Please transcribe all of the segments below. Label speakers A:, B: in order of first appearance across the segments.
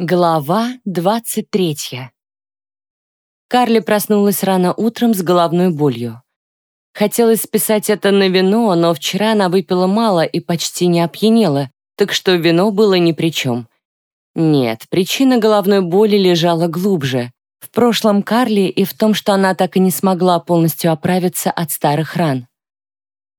A: Глава двадцать третья. Карли проснулась рано утром с головной болью. Хотелось списать это на вино, но вчера она выпила мало и почти не опьянела, так что вино было ни при чем. Нет, причина головной боли лежала глубже. В прошлом Карли и в том, что она так и не смогла полностью оправиться от старых ран.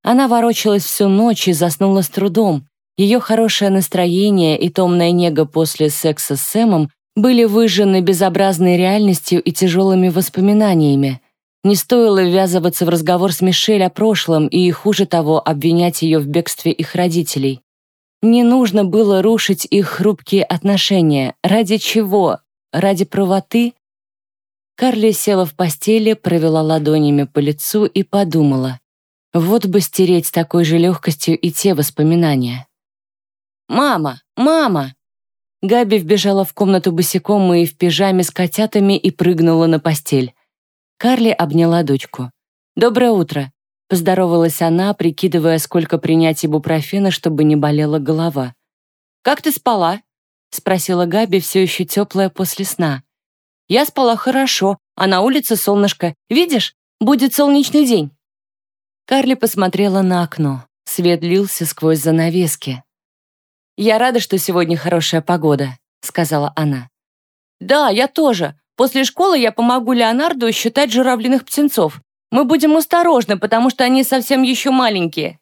A: Она ворочалась всю ночь и заснула с трудом, ее хорошее настроение и томная нега после секса с Сэмом были выжжены безобразной реальностью и тяжелыми воспоминаниями. Не стоило ввязываться в разговор с Мишель о прошлом и, хуже того, обвинять ее в бегстве их родителей. Не нужно было рушить их хрупкие отношения. Ради чего? Ради правоты? Карли села в постели, провела ладонями по лицу и подумала. Вот бы стереть с такой же легкостью и те воспоминания. «Мама! Мама!» Габи вбежала в комнату босиком и в пижаме с котятами и прыгнула на постель. Карли обняла дочку. «Доброе утро!» Поздоровалась она, прикидывая, сколько принять ибупрофена, чтобы не болела голова. «Как ты спала?» Спросила Габи, все еще теплая после сна. «Я спала хорошо, а на улице солнышко. Видишь, будет солнечный день». Карли посмотрела на окно. Свет лился сквозь занавески. «Я рада, что сегодня хорошая погода», — сказала она. «Да, я тоже. После школы я помогу Леонарду считать журавлиных птенцов. Мы будем осторожны, потому что они совсем еще маленькие».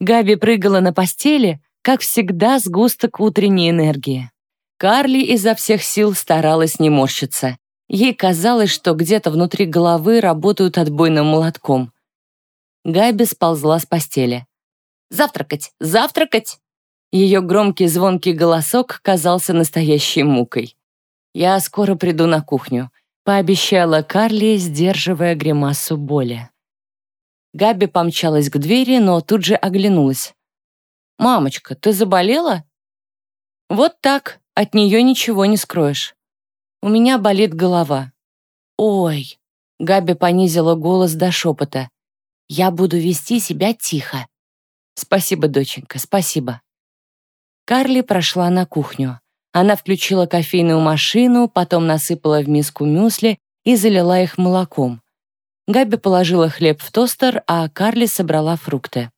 A: Габи прыгала на постели, как всегда, с густок утренней энергии. Карли изо всех сил старалась не морщиться. Ей казалось, что где-то внутри головы работают отбойным молотком. Габи сползла с постели. «Завтракать! Завтракать!» Ее громкий звонкий голосок казался настоящей мукой. «Я скоро приду на кухню», — пообещала Карли, сдерживая гримасу боли. Габи помчалась к двери, но тут же оглянулась. «Мамочка, ты заболела?» «Вот так, от нее ничего не скроешь. У меня болит голова». «Ой», — Габи понизила голос до шепота. «Я буду вести себя тихо». «Спасибо, доченька, спасибо». Карли прошла на кухню. Она включила кофейную машину, потом насыпала в миску мюсли и залила их молоком. Габи положила хлеб в тостер, а Карли собрала фрукты.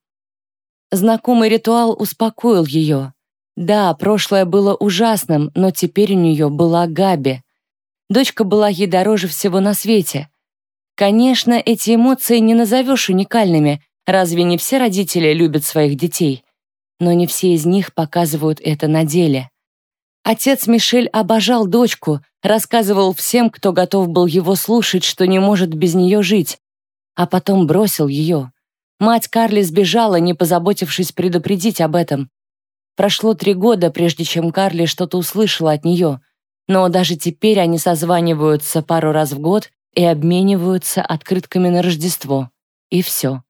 A: Знакомый ритуал успокоил ее. Да, прошлое было ужасным, но теперь у нее была Габи. Дочка была ей дороже всего на свете. Конечно, эти эмоции не назовешь уникальными, разве не все родители любят своих детей? Но не все из них показывают это на деле. Отец Мишель обожал дочку, рассказывал всем, кто готов был его слушать, что не может без нее жить, а потом бросил ее. Мать Карли сбежала, не позаботившись предупредить об этом. Прошло три года, прежде чем Карли что-то услышала от нее, но даже теперь они созваниваются пару раз в год и обмениваются открытками на Рождество. И все.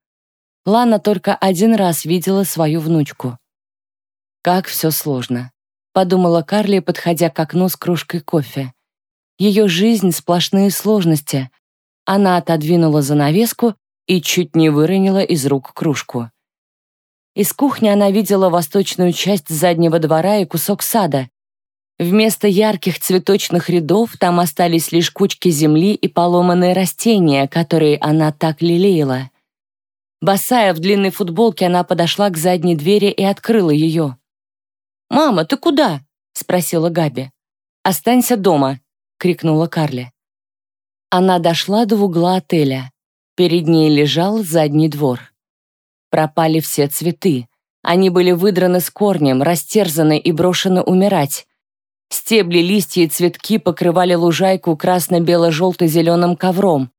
A: Лана только один раз видела свою внучку. «Как все сложно», — подумала Карли, подходя к окну с кружкой кофе. Ее жизнь — сплошные сложности. Она отодвинула занавеску и чуть не выронила из рук кружку. Из кухни она видела восточную часть заднего двора и кусок сада. Вместо ярких цветочных рядов там остались лишь кучки земли и поломанные растения, которые она так лелеяла. Босая в длинной футболке, она подошла к задней двери и открыла ее. «Мама, ты куда?» — спросила Габи. «Останься дома», — крикнула Карли. Она дошла до угла отеля. Перед ней лежал задний двор. Пропали все цветы. Они были выдраны с корнем, растерзаны и брошены умирать. Стебли, листья и цветки покрывали лужайку красно-бело-желто-зеленым ковром.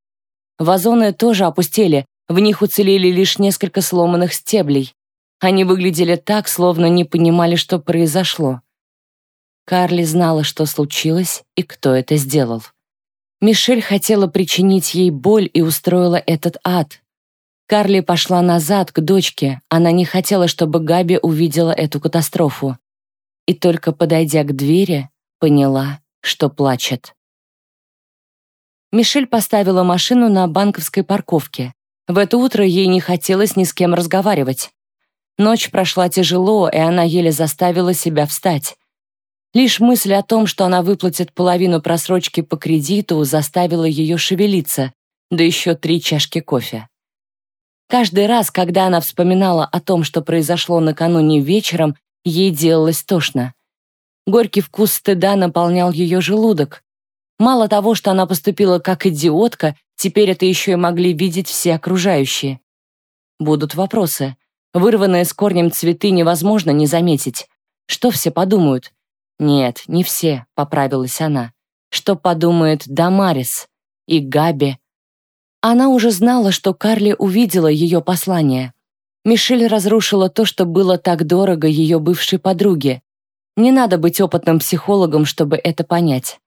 A: Вазоны тоже опустели, в них уцелели лишь несколько сломанных стеблей. Они выглядели так, словно не понимали, что произошло. Карли знала, что случилось и кто это сделал. Мишель хотела причинить ей боль и устроила этот ад. Карли пошла назад, к дочке. Она не хотела, чтобы Габи увидела эту катастрофу. И только подойдя к двери, поняла, что плачет. Мишель поставила машину на банковской парковке. В это утро ей не хотелось ни с кем разговаривать. Ночь прошла тяжело, и она еле заставила себя встать. Лишь мысль о том, что она выплатит половину просрочки по кредиту, заставила ее шевелиться, да еще три чашки кофе. Каждый раз, когда она вспоминала о том, что произошло накануне вечером, ей делалось тошно. Горький вкус стыда наполнял ее желудок. Мало того, что она поступила как идиотка, теперь это еще и могли видеть все окружающие. Будут вопросы. Вырванные с корнем цветы невозможно не заметить. Что все подумают? Нет, не все, поправилась она. Что подумает Дамарис и Габи? Она уже знала, что Карли увидела ее послание. Мишель разрушила то, что было так дорого ее бывшей подруге. Не надо быть опытным психологом, чтобы это понять.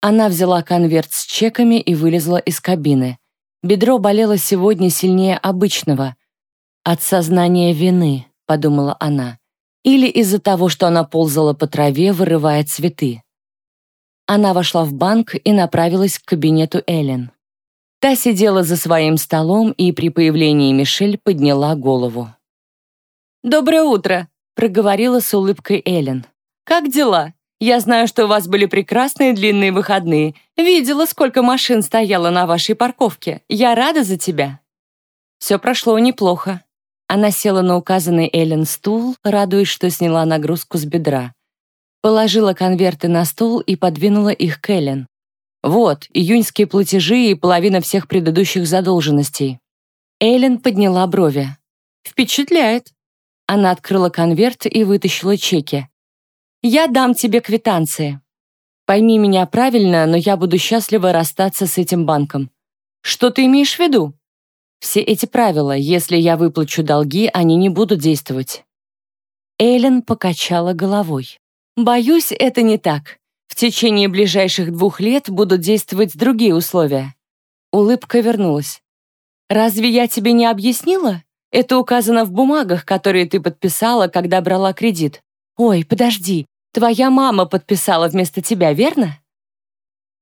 A: Она взяла конверт с чеками и вылезла из кабины. Бедро болело сегодня сильнее обычного. «От сознания вины», — подумала она. Или из-за того, что она ползала по траве, вырывая цветы. Она вошла в банк и направилась к кабинету Эллен. Та сидела за своим столом и при появлении Мишель подняла голову. «Доброе утро», — проговорила с улыбкой Эллен. «Как дела? Я знаю, что у вас были прекрасные длинные выходные. Видела, сколько машин стояло на вашей парковке. Я рада за тебя». Все прошло неплохо. Она села на указанный Эллен стул, радуясь, что сняла нагрузку с бедра. Положила конверты на стол и подвинула их к Эллен. Вот, июньские платежи и половина всех предыдущих задолженностей. Эйлен подняла брови. Впечатляет. Она открыла конверт и вытащила чеки. Я дам тебе квитанции. Пойми меня правильно, но я буду счастлива расстаться с этим банком. Что ты имеешь в виду? Все эти правила, если я выплачу долги, они не будут действовать. Эйлен покачала головой. Боюсь, это не так. В течение ближайших двух лет будут действовать другие условия. Улыбка вернулась. «Разве я тебе не объяснила? Это указано в бумагах, которые ты подписала, когда брала кредит. Ой, подожди, твоя мама подписала вместо тебя, верно?»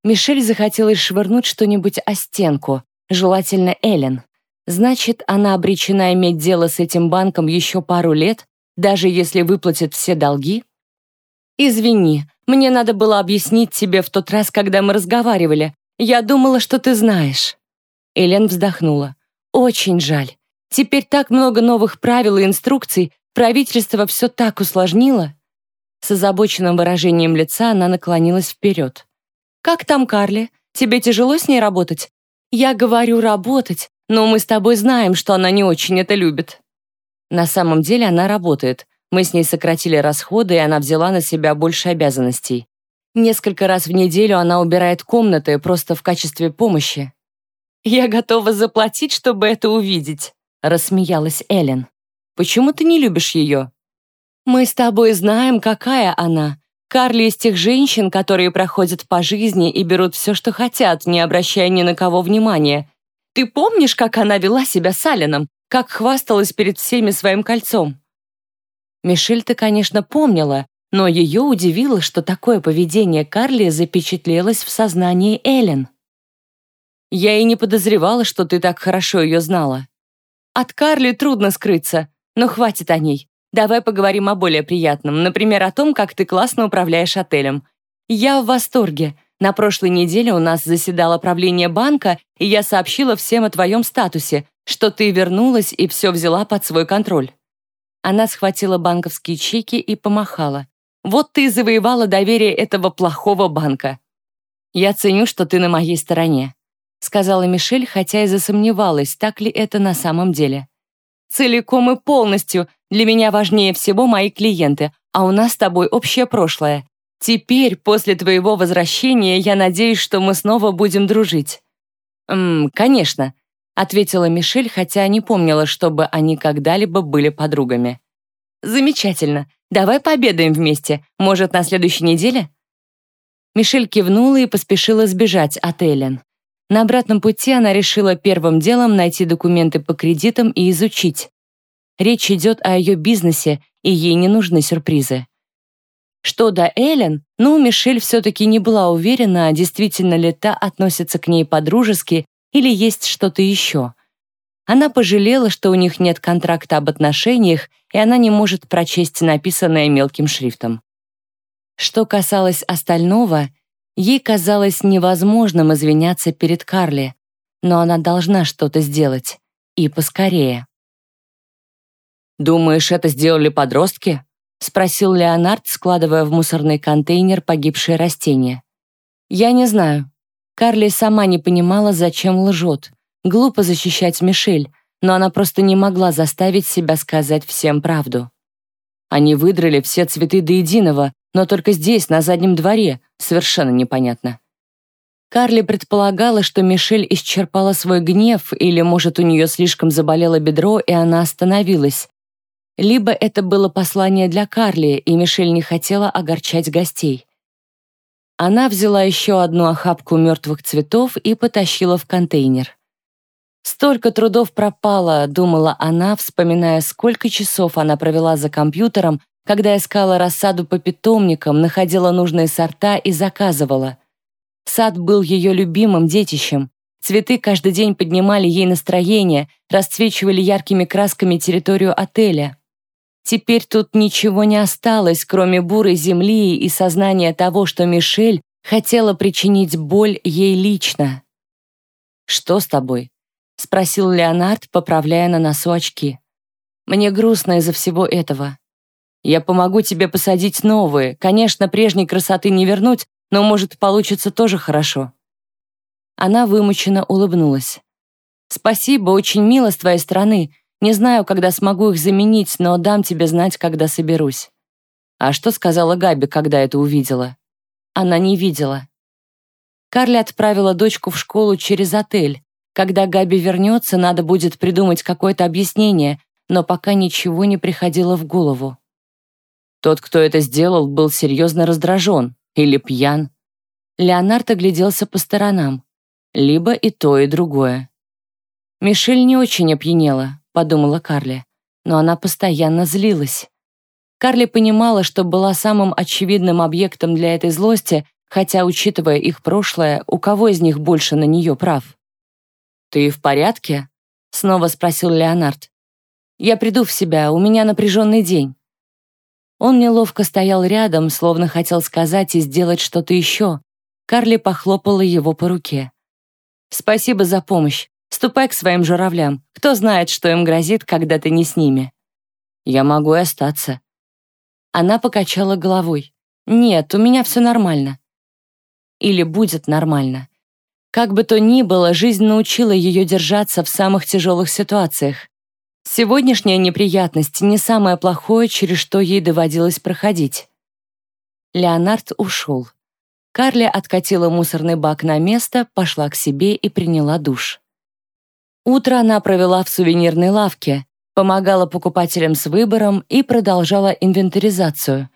A: Мишель захотелось швырнуть что-нибудь о стенку, желательно Эллен. Значит, она обречена иметь дело с этим банком еще пару лет, даже если выплатит все долги? «Извини, мне надо было объяснить тебе в тот раз, когда мы разговаривали. Я думала, что ты знаешь». Элен вздохнула. «Очень жаль. Теперь так много новых правил и инструкций, правительство все так усложнило». С озабоченным выражением лица она наклонилась вперед. «Как там Карли? Тебе тяжело с ней работать?» «Я говорю работать, но мы с тобой знаем, что она не очень это любит». На самом деле она работает, мы с ней сократили расходы, и она взяла на себя больше обязанностей. Несколько раз в неделю она убирает комнаты просто в качестве помощи. «Я готова заплатить, чтобы это увидеть», — рассмеялась Эллен. «Почему ты не любишь ее?» «Мы с тобой знаем, какая она. Карли из тех женщин, которые проходят по жизни и берут все, что хотят, не обращая ни на кого внимания. Ты помнишь, как она вела себя с Алленом, как хвасталась перед всеми своим кольцом? Мишель-то, конечно, помнила, но ее удивило, что такое поведение Карли запечатлелось в сознании Эллен. «Я и не подозревала, что ты так хорошо ее знала. От Карли трудно скрыться, но хватит о ней. Давай поговорим о более приятном, например, о том, как ты классно управляешь отелем. Я в восторге. На прошлой неделе у нас заседало правление банка, и я сообщила всем о твоем статусе, что ты вернулась и все взяла под свой контроль. Она схватила банковские чеки и помахала. «Вот ты и завоевала доверие этого плохого банка». «Я ценю, что ты на моей стороне», сказала Мишель, хотя и засомневалась, так ли это на самом деле. «Целиком и полностью. Для меня важнее всего мои клиенты, а у нас с тобой общее прошлое. Теперь, после твоего возвращения, я надеюсь, что мы снова будем дружить». «Ммм, конечно», ответила Мишель, хотя не помнила, чтобы они когда-либо были подругами. «Замечательно. Давай пообедаем вместе. Может, на следующей неделе?» Мишель кивнула и поспешила сбежать от Эллен. На обратном пути она решила первым делом найти документы по кредитам и изучить. Речь идет о ее бизнесе, и ей не нужны сюрпризы. Что до Эллен, ну, Мишель все-таки не была уверена, действительно ли та относится к ней по-дружески или есть что-то еще. Она пожалела, что у них нет контракта об отношениях, и она не может прочесть написанное мелким шрифтом. Что касалось остального, ей казалось невозможным извиняться перед Карли, но она должна что-то сделать. И поскорее.
B: «Думаешь, это сделали подростки?» — спросил Леонард, складывая в мусорный контейнер погибшие растения.
A: «Я не знаю». Карли сама не понимала, зачем лжет. Глупо защищать Мишель, но она просто не могла заставить себя сказать всем правду.
B: Они выдрали все цветы до единого, но только здесь, на заднем дворе, совершенно непонятно.
A: Карли предполагала, что Мишель исчерпала свой гнев, или, может, у нее слишком заболело бедро, и она остановилась. Либо это было послание для Карли, и Мишель не хотела огорчать гостей. Она взяла еще одну охапку мертвых цветов и потащила в контейнер. Столько трудов пропало, думала она, вспоминая, сколько часов она провела за компьютером, когда искала рассаду по питомникам, находила нужные сорта и заказывала. Сад был ее любимым детищем. Цветы каждый день поднимали ей настроение, расцвечивали яркими красками территорию отеля. Теперь тут ничего не осталось, кроме бурой земли и сознания того, что Мишель хотела причинить боль ей лично.
B: «Что с тобой?»
A: — спросил Леонард, поправляя на носу очки. «Мне грустно из-за всего этого. Я помогу тебе посадить новые. Конечно, прежней красоты не вернуть, но, может, получится тоже хорошо». Она вымученно улыбнулась. «Спасибо, очень мило с твоей стороны, не знаю, когда смогу их заменить, но дам тебе знать, когда соберусь».
B: А что сказала Габи, когда это увидела?
A: Она не видела. Карли отправила дочку в школу через отель. Когда Габи вернется, надо будет придумать какое-то объяснение, но пока ничего не приходило в голову.
B: Тот, кто это сделал, был серьезно раздражен или пьян.
A: Леонард огляделся по сторонам. Либо и то, и другое. Мишель не очень опьянела подумала Карли. Но она постоянно злилась. Карли понимала, что была самым очевидным объектом для этой злости, хотя, учитывая их прошлое, у кого из них больше на нее прав?
B: «Ты в порядке?» — снова спросил Леонард.
A: «Я приду в себя, у меня напряженный день». Он неловко стоял рядом, словно хотел сказать и сделать что-то еще. Карли похлопала его по руке. «Спасибо за помощь. Ступай к своим журавлям. Кто знает, что им грозит, когда ты не с ними.
B: Я могу и остаться.
A: Она покачала головой. Нет, у меня все нормально. Или будет нормально. Как бы то ни было, жизнь научила ее держаться в самых тяжелых ситуациях. Сегодняшняя неприятность не самое плохое, через что ей доводилось проходить. Леонард ушел. Карли откатила мусорный бак на место, пошла к себе и приняла душ. Утро она провела в сувенирной лавке, помогала покупателям с выбором и продолжала инвентаризацию.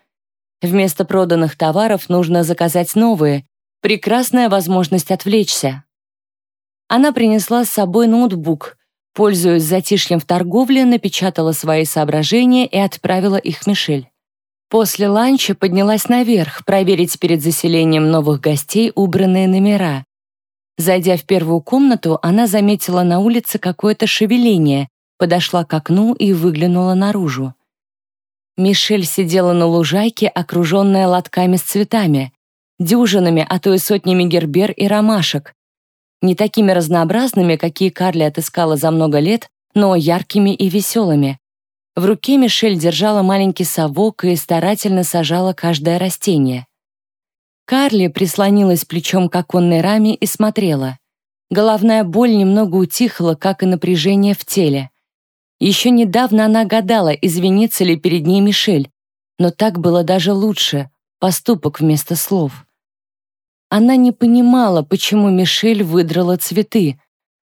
A: Вместо проданных товаров нужно заказать новые. Прекрасная возможность отвлечься. Она принесла с собой ноутбук, пользуясь затишьем в торговле, напечатала свои соображения и отправила их Мишель. После ланча поднялась наверх проверить перед заселением новых гостей убранные номера. Зайдя в первую комнату, она заметила на улице какое-то шевеление, подошла к окну и выглянула наружу. Мишель сидела на лужайке, окруженная лотками с цветами, дюжинами, а то и сотнями гербер и ромашек. Не такими разнообразными, какие Карли отыскала за много лет, но яркими и веселыми. В руке Мишель держала маленький совок и старательно сажала каждое растение. Карли прислонилась плечом к оконной раме и смотрела. Головная боль немного утихла, как и напряжение в теле. Еще недавно она гадала, извинится ли перед ней Мишель, но так было даже лучше, поступок вместо слов. Она не понимала, почему Мишель выдрала цветы.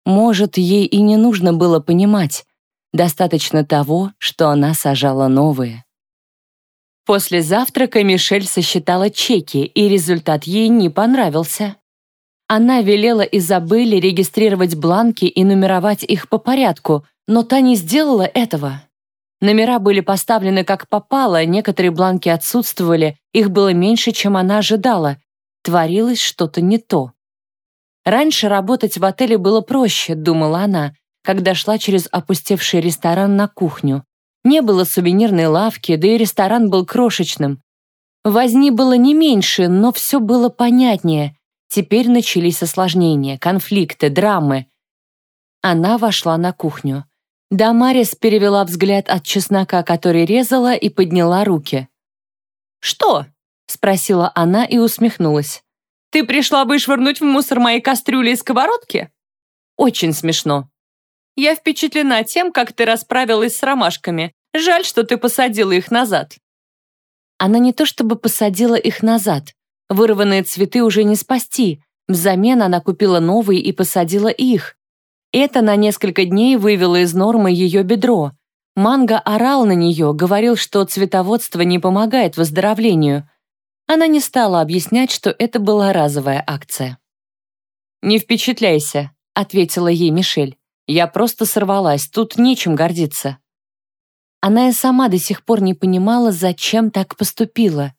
A: Может, ей и не нужно было понимать. Достаточно того, что она сажала новые. После завтрака Мишель сосчитала чеки, и результат ей не понравился. Она велела Изабелле регистрировать бланки и нумеровать их по порядку, но та не сделала этого. Номера были поставлены как попало, некоторые бланки отсутствовали, их было меньше, чем она ожидала. Творилось что-то не то. Раньше работать в отеле было проще, думала она, когда шла через опустевший ресторан на кухню. Не было сувенирной лавки, да и ресторан был крошечным. Возни было не меньше, но все было понятнее. Теперь начались осложнения, конфликты, драмы. Она вошла на кухню. Дамарис перевела взгляд от чеснока, который резала, и подняла руки. «Что?» — спросила она и усмехнулась. «Ты пришла вышвырнуть в мусор мои кастрюли и сковородки?» «Очень смешно». «Я впечатлена тем, как ты расправилась с ромашками. Жаль, что ты посадила их назад». Она не то чтобы посадила их назад. Вырванные цветы уже не спасти. Взамен она купила новые и посадила их. Это на несколько дней вывело из нормы ее бедро. Манго орал на нее, говорил, что цветоводство не помогает выздоровлению. Она не стала объяснять, что это была разовая акция. «Не впечатляйся», — ответила ей Мишель. «Я просто сорвалась, тут нечем гордиться». Она и сама до сих пор не понимала, зачем так поступила.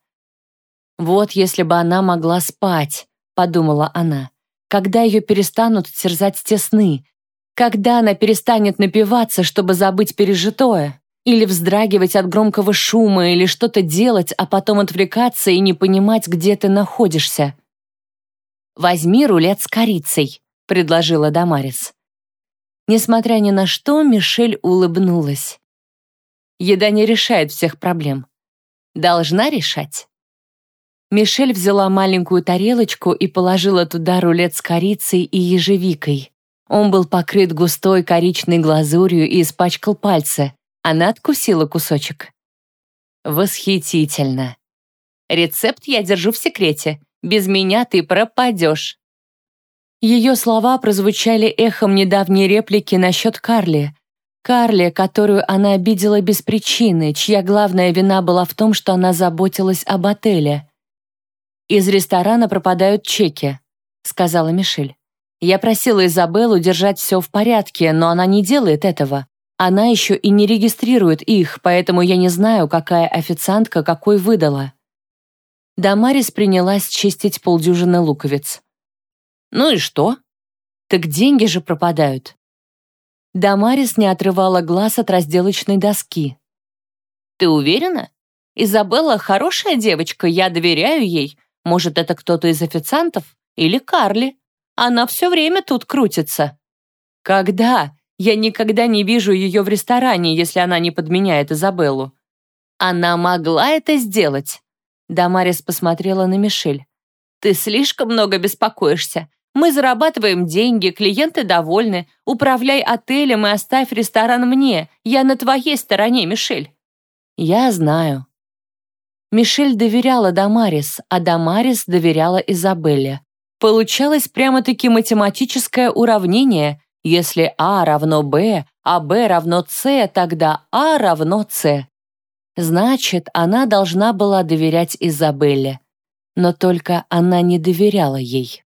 A: «Вот если бы она могла спать», — подумала она, «когда ее перестанут терзать те сны, когда она перестанет напиваться, чтобы забыть пережитое? Или вздрагивать от громкого шума, или что-то делать, а потом отвлекаться и не понимать, где ты находишься? «Возьми рулет с корицей», — предложила Дамарис. Несмотря ни на что, Мишель улыбнулась. Еда не решает всех проблем. Должна решать. Мишель взяла маленькую тарелочку и положила туда рулет с корицей и ежевикой. Он был покрыт густой коричной глазурью и испачкал пальцы. Она откусила кусочек. Восхитительно. Рецепт я держу в секрете. Без меня ты пропадешь. Ее слова прозвучали эхом недавней реплики насчет Карли. Карли, которую она обидела без причины, чья главная вина была в том, что она заботилась об отеле. «Из ресторана пропадают чеки», — сказала Мишель. Я просила Изабеллу держать все в порядке, но она не делает этого. Она еще и не регистрирует их, поэтому я не знаю, какая официантка какой выдала. Дамарис принялась чистить полдюжины луковиц. «Ну и что?» «Так деньги же пропадают». Дамарис не отрывала глаз от разделочной доски. «Ты уверена? Изабелла хорошая девочка, я доверяю ей. Может, это кто-то из официантов? Или Карли?» Она все время тут крутится». «Когда? Я никогда не вижу ее в ресторане, если она не подменяет Изабеллу». «Она могла это сделать?» Дамарис посмотрела на Мишель. «Ты слишком много беспокоишься. Мы зарабатываем деньги, клиенты довольны. Управляй отелем и оставь ресторан мне. Я на твоей стороне, Мишель». «Я знаю». Мишель доверяла Дамарис, а Дамарис доверяла Изабелле. Получалось прямо-таки математическое уравнение. Если А равно Б, а Б равно С, тогда А равно С. Значит, она должна была доверять Изабелле. Но только она не доверяла ей.